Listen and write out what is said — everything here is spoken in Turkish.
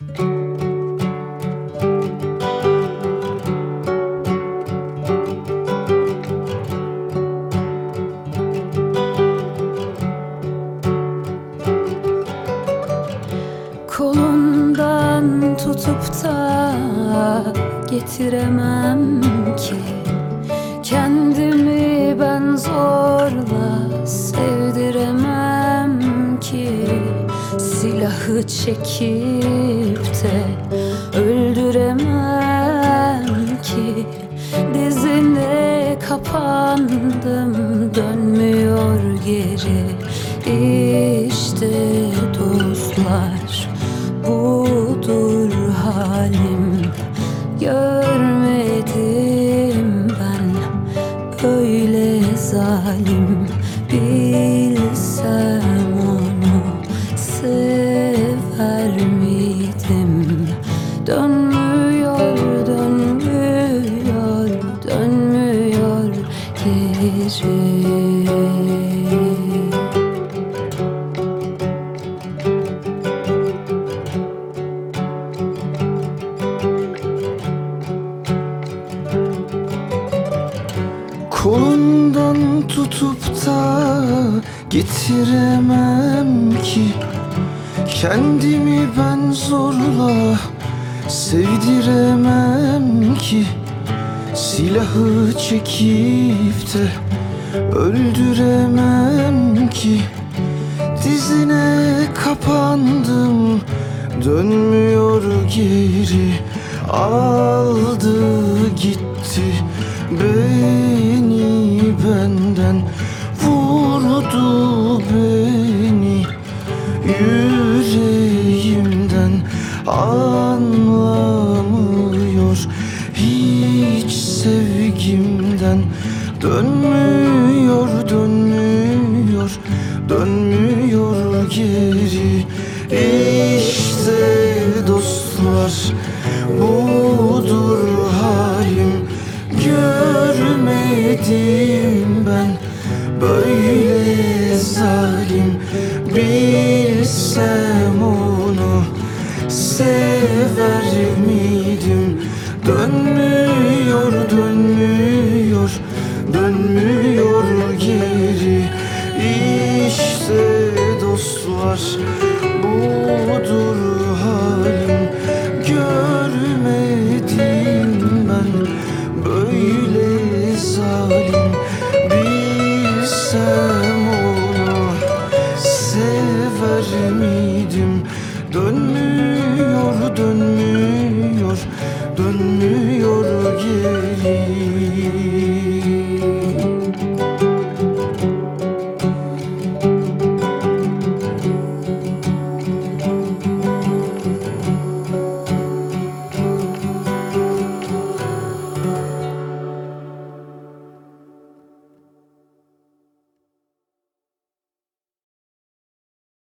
Kolundan tutup da getiremem ki. Kendimi ben zorla sevdiremem Silahı çekip de öldüremem ki. Dizine kapandım dönmüyor geri. İşte dostlar budur halim. Görmedim miydim Dönmüyor, dönmüyor, dönmüyor geri Kolundan tutup da getiremem ki Kendimi ben zorla sevdiremem ki. Silahı çekip de öldüremem ki. Dizine kapandım dönmüyor geri. Aldı gitti beni benden. Vurdu beni yüreğimden Anlamıyor. Hiç sevgimden Dönmüyor, dönmüyor, dönmüyor geri. İşte dostlar budur halim. Görmedim ben böyle zalim. Bilsem onu sever miydim? Dönmüyor, dönmüyor, dönmüyor geri. İşte dostlar budur halim. Görmedim ben böyle zalim. Bilsem onu sever miydim? Dön